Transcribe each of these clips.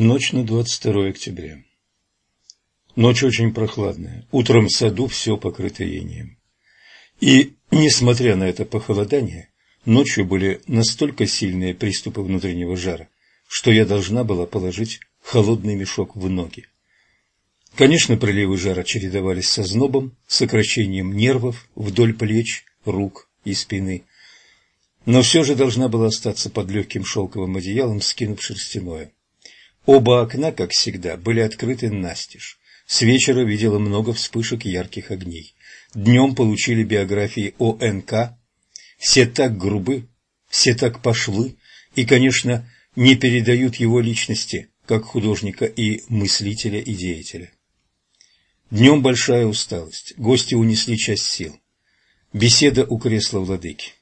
Ночь на 22 октября. Ночь очень прохладная. Утром в саду все покрыто инеем. И, несмотря на это похолодание, ночью были настолько сильные приступы внутреннего жара, что я должна была положить холодный мешок в ноги. Конечно, приливы жара чередовались со знобом, сокращением нервов вдоль плеч, рук и спины. Но все же должна была остаться под легким шелковым одеялом, скинув шерстяное. Оба окна, как всегда, были открыты настежь. С вечера видела много вспышек ярких огней. Днем получили биографии ОНК. Все так грубы, все так пошлы и, конечно, не передают его личности, как художника и мыслителя и деятеля. Днем большая усталость, гости унесли часть сил. Беседа у кресла владыки.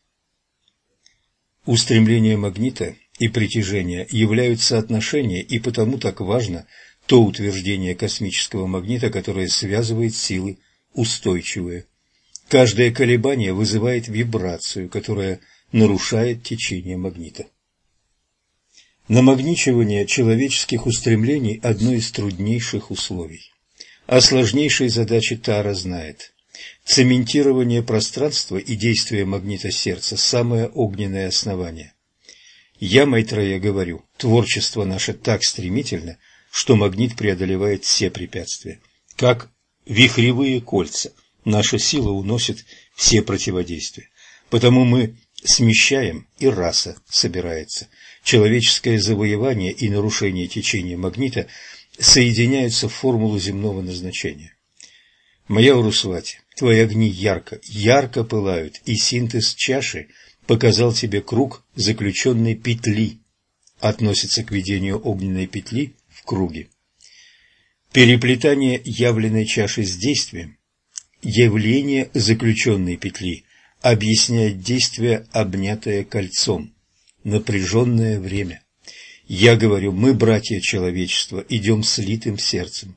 Устремление магнита и притяжение являются соотношения, и потому так важно то утверждение космического магнита, которое связывает силы устойчивые. Каждое колебание вызывает вибрацию, которая нарушает течение магнита. Намагничивание человеческих устремлений – одно из труднейших условий. О сложнейшей задаче Тара знает. Цементирование пространства и действие магнита сердца – самое огненное основание. Я, Майтрея, говорю, творчество наше так стремительно, что магнит преодолевает все препятствия. Как вихревые кольца, наша сила уносит все противодействия. Потому мы смещаем, и раса собирается. Человеческое завоевание и нарушение течения магнита соединяются в формулу земного назначения. Моя Урусвати, твои огни ярко, ярко пылают, и синтез чаши показал тебе круг заключенной петли, относится к ведению огненной петли в круге. Переплетание явленной чаши с действием, явление заключенной петли объясняет действие, обнятое кольцом, напряженное время. Я говорю, мы, братья человечества, идем слитым сердцем.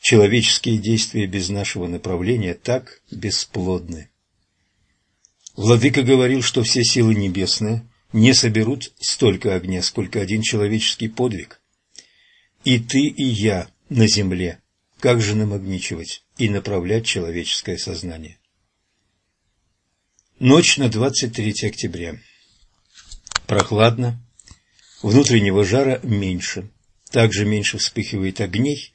Человеческие действия без нашего направления так бесплодны. Владыка говорил, что все силы небесные не соберут столько огня, сколько один человеческий подвиг. И ты, и я на земле, как же намагничивать и направлять человеческое сознание? Ночь на 23 октября. Прохладно, внутреннего жара меньше, также меньше вспыхивает огней,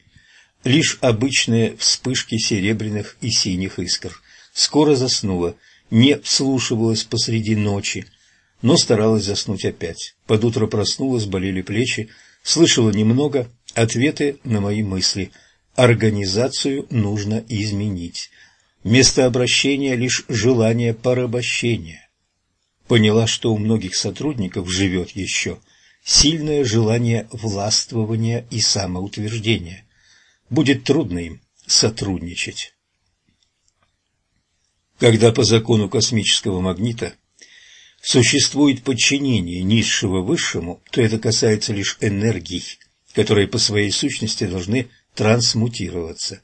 лишь обычные вспышки серебряных и синих искр. Скоро заснула, не вслушивалась посреди ночи, но старалась заснуть опять. Под утро проснулась, болели плечи, слышала немного ответы на мои мысли. Организацию нужно изменить. Место обращения лишь желание порабощения. Поняла, что у многих сотрудников живет еще сильное желание властвования и самоутверждения. Будет трудно им сотрудничать. Когда по закону космического магнита существует подчинение низшего высшему, то это касается лишь энергий, которые по своей сущности должны трансмутироваться.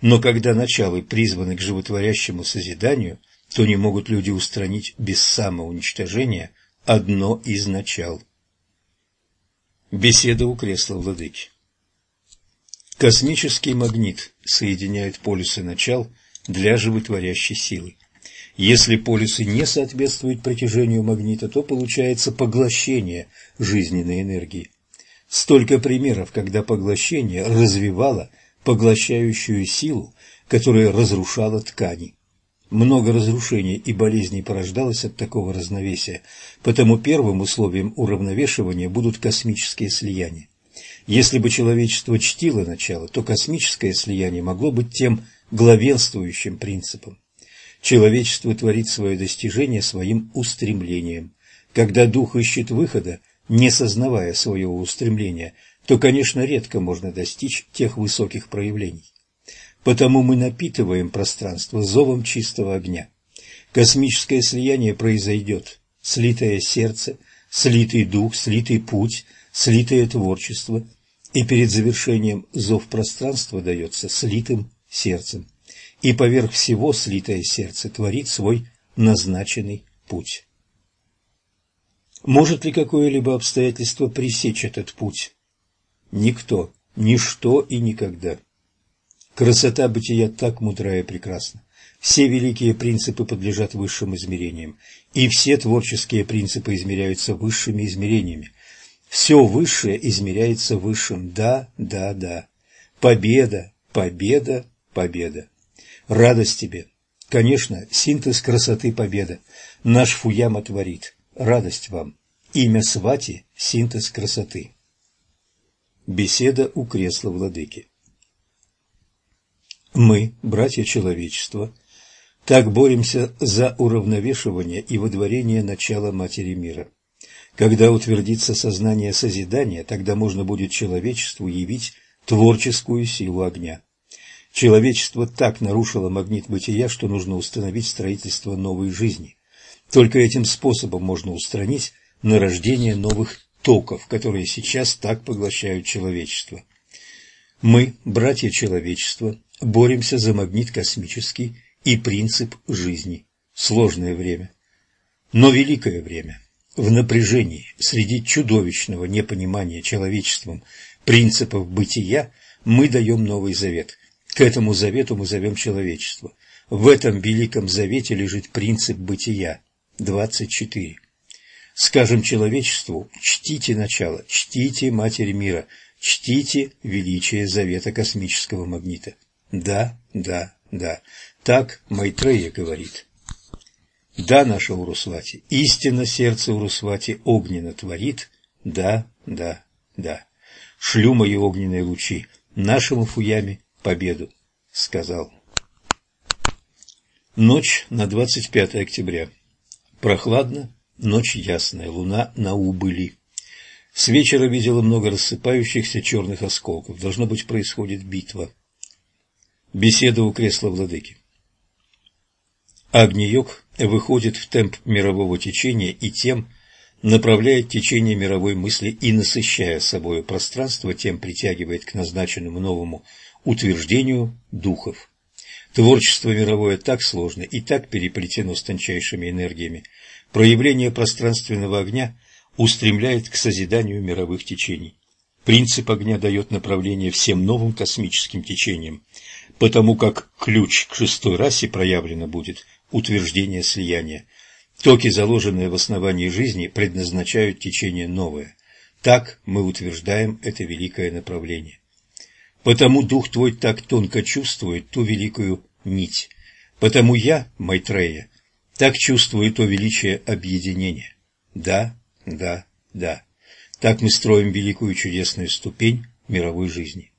Но когда началы призваны к животворящему созиданию, то не могут люди устранить без самоуничтожения одно из начал. Беседа у кресла владыки Космический магнит соединяет полюсы начал для животворящей силы. Если полюсы не соответствуют притяжению магнита, то получается поглощение жизненной энергии. Столько примеров, когда поглощение развивало поглощающую силу, которая разрушала ткани. Много разрушений и болезней порождалось от такого разновесия, потому первым условием уравновешивания будут космические слияния. Если бы человечество чтило начало, то космическое слияние могло быть тем главенствующим принципом. Человечество творит свое достижение своим устремлением. Когда дух ищет выхода, не сознавая своего устремления, то, конечно, редко можно достичь тех высоких проявлений. Потому мы напитываем пространство зовом чистого огня. Космическое слияние произойдет. Слитое сердце, слитый дух, слитый путь, слитое творчество. И перед завершением зов пространства дается слитым сердцем, и поверх всего слитое сердце творит свой назначенный путь. Может ли какое-либо обстоятельство пресечь этот путь? никто, ничто и никогда. Красота бытия так мудра и прекрасна. Все великие принципы подлежат высшим измерениям, и все творческие принципы измеряются высшими измерениями. Все высшее измеряется высшим. Да, да, да. Победа, победа, победа. Радость тебе. Конечно, синтез красоты победа. Наш Фуяма творит. Радость вам. Имя Свати – синтез красоты. Беседа у кресла владыки. Мы, братья человечества, так боремся за уравновешивание и водворение начала Матери мира. Когда утвердится сознание созидания, тогда можно будет человечеству явить творческую силу огня. Человечество так нарушило магнит бытия, что нужно установить строительство новой жизни. Только этим способом можно устранить нарождение новых токов, которые сейчас так поглощают человечество. Мы, братья человечества, боремся за магнит космический и принцип жизни. Сложное время, но великое время. В напряжении, среди чудовищного непонимания человечеством принципов бытия, мы даем Новый Завет. К этому завету мы зовем человечество. В этом великом завете лежит принцип бытия. 24. Скажем человечеству, чтите начало, чтите Матерь мира, чтите величие завета космического магнита. Да, да, да. Так Майтрея говорит. Да, наша Урусвати, истинно сердце Урусвати огненно творит. Да, да, да. Шлю мои огненные лучи нашему Фуяме победу, сказал. Ночь на 25 октября. Прохладно, ночь ясная, луна на убыли. С вечера видела много рассыпающихся черных осколков. Должно быть, происходит битва. Беседа у кресла владыки. Агни-йог выходит в темп мирового течения и тем направляет течение мировой мысли и, насыщая собою пространство, тем притягивает к назначенному новому утверждению духов. Творчество мировое так сложно и так переплетено с тончайшими энергиями. Проявление пространственного огня устремляет к созиданию мировых течений. Принцип огня дает направление всем новым космическим течениям, потому как ключ к шестой расе проявлено будет утверждение слияния. Токи, заложенные в основании жизни, предназначают течение новое. Так мы утверждаем это великое направление. Потому дух твой так тонко чувствует ту великую нить. Потому я, Майтрея, так чувствую то величие объединения. Да, да, да. Так мы строим великую чудесную ступень мировой жизни.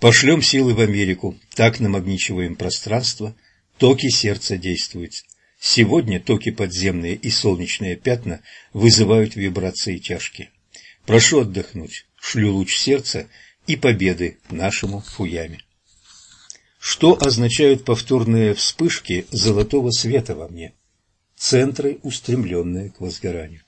Пошлем силы в Америку, так намагничиваем пространство – Токи сердца действуют. Сегодня токи подземные и солнечные пятна вызывают вибрации тяжкие. Прошу отдохнуть, шлю луч сердца и победы нашему Фуяме. Что означают повторные вспышки золотого света во мне? Центры, устремленные к возгоранию.